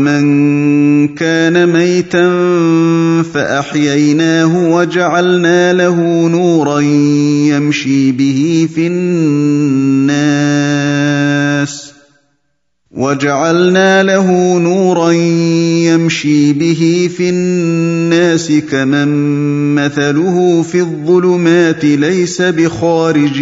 ومن كان ميتا فاحييناه وجعلنا له نورا يمشي به في الناس وجعلنا له نورا يمشي به في الناس كمن مثله في الظلمات ليس بخارج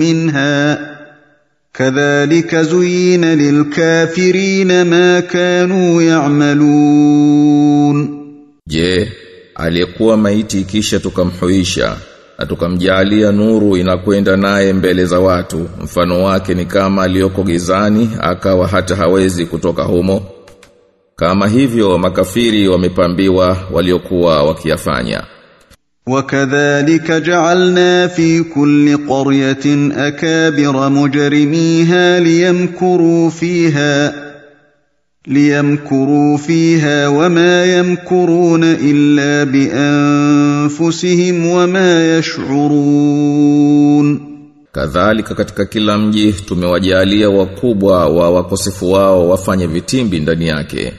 منها كذلك زين للكافرين ما كانوا يعملون Je, aliyekuwa maiti kisha tukamhuisha na tukamjalia nuru inakwenda naye mbele za watu mfano wake ni kama aliyoko gizani akawa hata hawezi kutoka humo kama hivyo makafiri wamepambiwa waliokuwa wakiyafanya وكذلك جعلنا في كل قريه اكابر مجرميها ليمكروا فيها ليمكروا فيها وما يمكرون الا بانفسهم وما يشعرون Kadhalika katika kila mji tumewajalia wakubwa wa wakosefu wao wafanye vitimbi ndani yake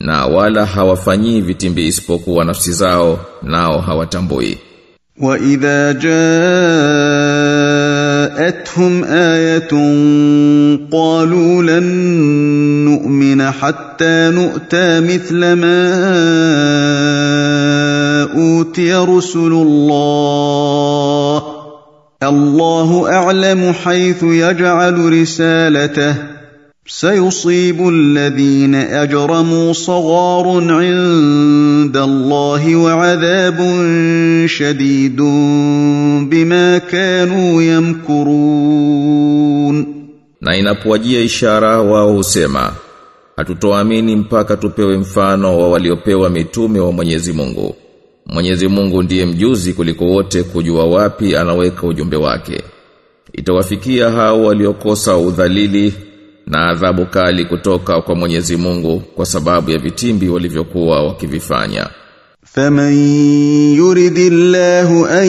na wala hawafanyii vitimbi isipokuwa nafsi zao nao hawatambui. Wa idha ja'atuhum ayatun qalu lan nu'mina hatta nu'ta mithla ma utiya rusulullah Allahu a'lamu haythu yaj'alu risalatahu. سيصيب الذين اجرموا صغار عند الله وعذاب شديد بما كانوا يمكرون Na inapowajia ishara wao husema hatutoamini mpaka tupewe mfano wa waliopewa mitume wa Mwenyezi Mungu. Mwenyezi Mungu ndiye mjuzi kuliko wote kujua wapi anaweka ujumbe wake. Itawafikia hao waliokosa udhalili na adhabu kali kutoka kwa Mwenyezi Mungu kwa sababu ya vitimbi walivyokuwa wakivifanya. فمن يرد الله ان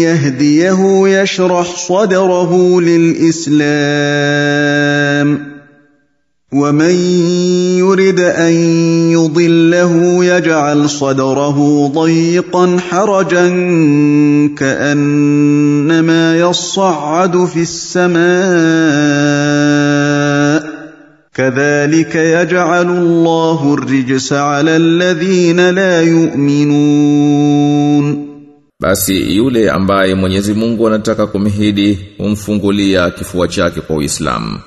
يهديه يشرح صدره للاسلام ومن يرد ان يضله يجعل صدره ضيقا حرجا كانما يصعد في السماء kadhalika yaj'alu Allahu ar-rijsa 'ala alladhina la yu'minun basi yule ambaye Mwenyezi Mungu anataka kumhidi humfungulia kifua chake kwa Uislamu.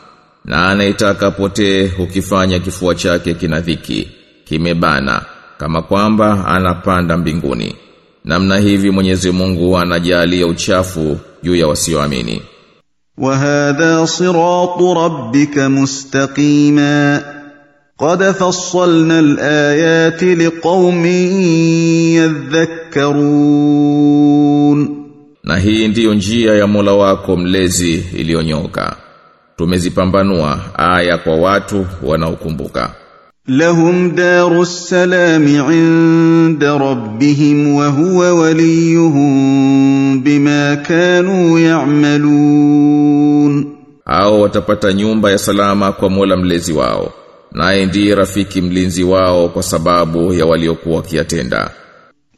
Na anaitaka potee hukifanya kifua chake kina dhiki kimebana kama kwamba anapanda mbinguni. Namna hivi Mwenyezi Mungu anajalia uchafu juu ya wasioamini. وهذا صراط ربك مستقيما قد فصلنا الايات لقوم يذكرون Na hii ndiyo njia ya Mola wako mlezi iliyonyoka. Tumezipambanua aya kwa watu wanaokumbuka. لهم دار السلام عند ربهم وهو وليهم بما كانوا يعملون Hao watapata nyumba ya salama kwa Mola mlezi wao. Naye ndiye rafiki mlinzi wao kwa sababu ya waliokuwa wakiyatenda.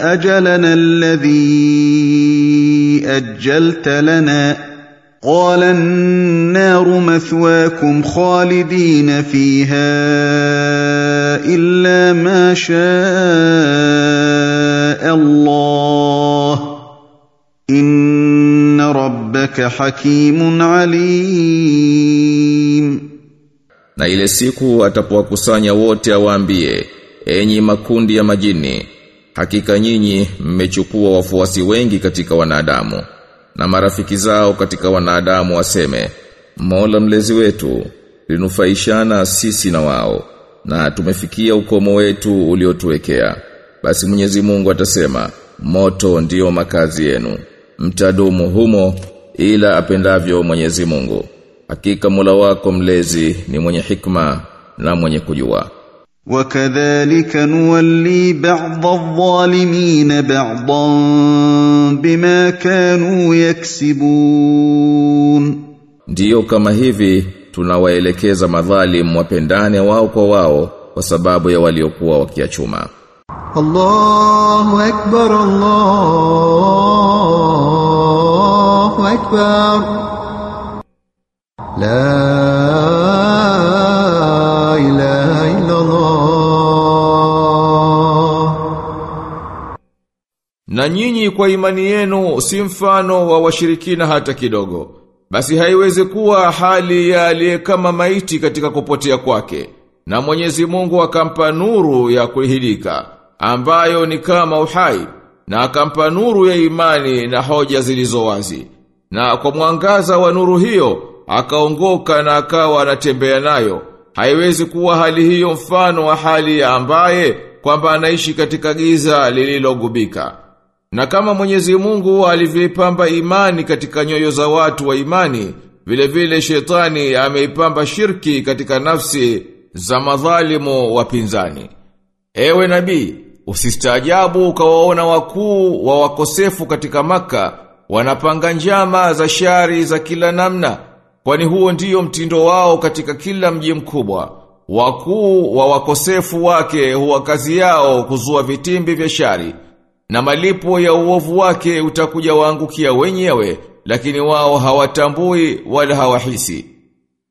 أجلنا الذي أجلت لنا. قال النار مثواكم خالدين فيها إلا ما شاء الله. إن ربك حكيم عليم. Na ile siku atapowakusanya wote awaambie, enyi makundi ya majini, hakika nyinyi mmechukua wafuasi wengi katika wanadamu, na marafiki zao katika wanadamu waseme, Mola mlezi wetu, linufaishana sisi na wao. na tumefikia ukomo wetu uliotuwekea. Basi Mwenyezi Mungu atasema moto ndiyo makazi yenu. Mtadumu humo ila apendavyo Mwenyezi Mungu. Hakika Mola wako mlezi ni mwenye hikma na mwenye kujua وكذلك نولي بعض الظالمين بعضا بما كانوا يكسبون Ndiyo kama hivi tunawaelekeza madhalim wapendane wao kwa wao kwa sababu ya waliokuwa wakiachuma الله أكبر الله أكبر لا إله Na nyinyi kwa imani yenu si mfano wa washirikina hata kidogo. Basi haiwezi kuwa hali ya aliye kama maiti katika kupotea kwake. Na Mwenyezi Mungu akampa nuru ya kuhidika, ambayo ni kama uhai, na akampa nuru ya imani na hoja zilizo wazi. Na kwa mwangaza wa nuru hiyo, akaongoka na akawa anatembea nayo. Haiwezi kuwa hali hiyo mfano wa hali ya ambaye kwamba anaishi katika giza lililogubika. Na kama Mwenyezi Mungu alivyoipamba imani katika nyoyo za watu wa imani, vile vile shetani ameipamba shirki katika nafsi za madhalimu wapinzani. Ewe nabii, usistaajabu ukawaona wakuu wa wakosefu katika maka, wanapanga njama za shari za kila namna, kwani huo ndiyo mtindo wao katika kila mji mkubwa. Wakuu wa wakosefu wake huwa kazi yao kuzua vitimbi vya shari na malipo ya uovu wake utakuja waangukia wenyewe, lakini wao hawatambui wala hawahisi.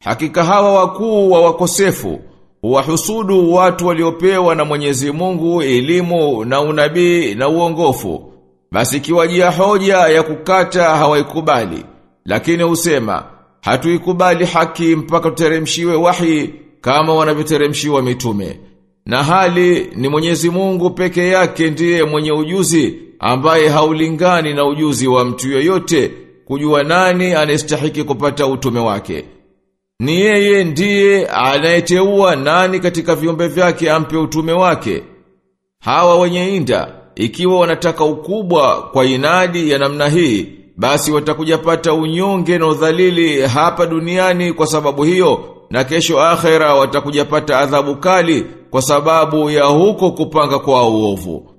Hakika hawa wakuu wa wakosefu, huwahusudu watu waliopewa na Mwenyezi Mungu elimu na unabii na uongofu. Basi kiwajia hoja ya kukata hawaikubali, lakini husema, hatuikubali haki mpaka tuteremshiwe wahi kama wanavyoteremshiwa mitume. Na hali ni Mwenyezi Mungu peke yake ndiye mwenye ujuzi ambaye haulingani na ujuzi wa mtu yoyote kujua nani anastahiki kupata utume wake. Ni yeye ndiye anayeteua nani katika viumbe vyake ampe utume wake. Hawa wenye inda, ikiwa wanataka ukubwa kwa inadi ya namna hii, basi watakujapata unyonge na udhalili hapa duniani kwa sababu hiyo, na kesho akhera watakujapata adhabu kali kwa sababu ya huko kupanga kwa uovu.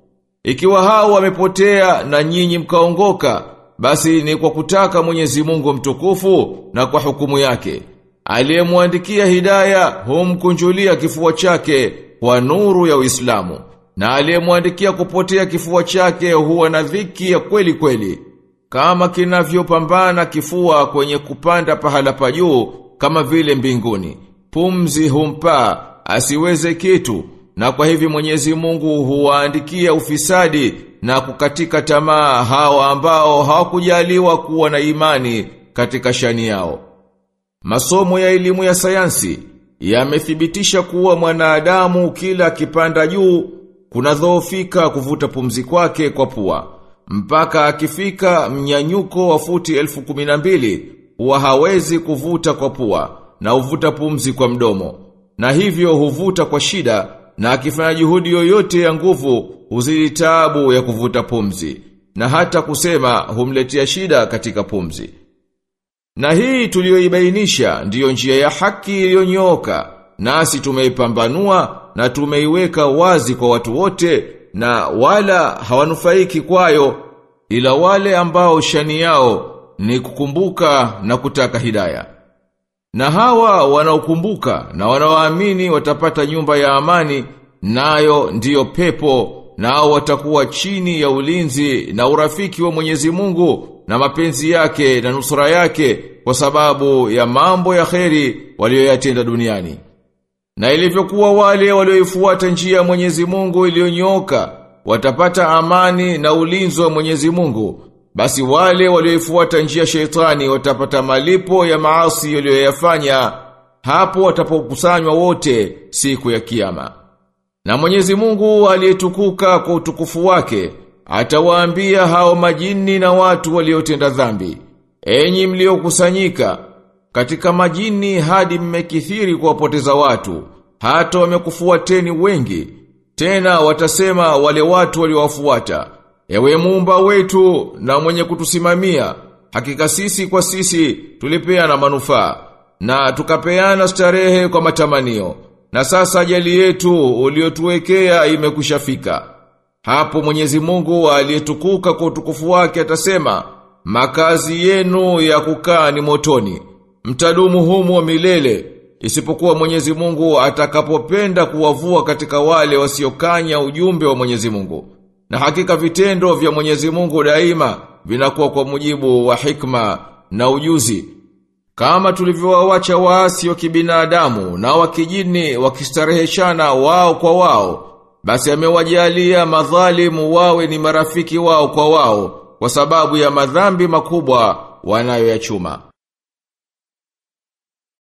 Ikiwa hao wamepotea na nyinyi mkaongoka, basi ni kwa kutaka Mwenyezi Mungu mtukufu na kwa hukumu yake. Aliyemwandikia hidaya humkunjulia kifua chake kwa nuru ya Uislamu, na aliyemwandikia kupotea kifua chake huwa na dhiki ya kweli kweli, kama kinavyopambana kifua kwenye kupanda pahala pa juu kama vile mbinguni. Pumzi humpa asiweze kitu na kwa hivi Mwenyezi Mungu huwaandikia ufisadi na kukatika tamaa hawa ambao hawakujaliwa kuwa na imani katika shani yao. Masomo ya elimu ya sayansi yamethibitisha kuwa mwanadamu kila akipanda juu kuna dhoofika kuvuta pumzi kwake kwa pua mpaka akifika mnyanyuko wa futi elfu kumi na mbili huwa hawezi kuvuta kwa pua na huvuta pumzi kwa mdomo na hivyo huvuta kwa shida na akifanya juhudi yoyote ya nguvu huzidi taabu ya kuvuta pumzi na hata kusema humletea shida katika pumzi. Na hii tuliyoibainisha ndiyo njia ya haki iliyonyooka nasi tumeipambanua na tumeiweka wazi kwa watu wote na wala hawanufaiki kwayo ila wale ambao shani yao ni kukumbuka na kutaka hidaya. Na hawa wanaokumbuka na wanaoamini watapata nyumba ya amani, nayo ndiyo pepo, nao watakuwa chini ya ulinzi na urafiki wa Mwenyezi Mungu na mapenzi yake na nusura yake kwa sababu ya mambo ya kheri walioyatenda duniani. Na ilivyokuwa wale walioifuata njia ya Mwenyezi Mungu iliyonyooka watapata amani na ulinzi wa Mwenyezi Mungu. Basi wale walioifuata njia sheitani watapata malipo ya maasi yaliyoyafanya hapo watapokusanywa wote siku ya kiyama. Na Mwenyezi Mungu aliyetukuka kwa utukufu wake atawaambia hao majini na watu waliotenda dhambi, enyi mliokusanyika katika majini hadi mmekithiri kuwapoteza watu, hata wamekufuateni wengi. Tena watasema wale watu waliowafuata, ewe mumba wetu na mwenye kutusimamia, hakika sisi kwa sisi tulipeana manufaa na tukapeana starehe kwa matamanio. Na sasa ajali yetu uliotuwekea imekushafika. Hapo Mwenyezi Mungu aliyetukuka kwa utukufu wake atasema, makazi yenu ya kukaa ni motoni. Mtadumu humo milele, isipokuwa Mwenyezi Mungu atakapopenda kuwavua katika wale wasiokanya ujumbe wa Mwenyezi Mungu. Na hakika vitendo vya Mwenyezi Mungu daima vinakuwa kwa mujibu wa hikma na ujuzi. Kama tulivyowawacha waasi wa kibinadamu na wa kijini wakistareheshana wao kwa wao, basi amewajalia madhalimu wawe ni marafiki wao kwa wao kwa sababu ya madhambi makubwa wanayoyachuma.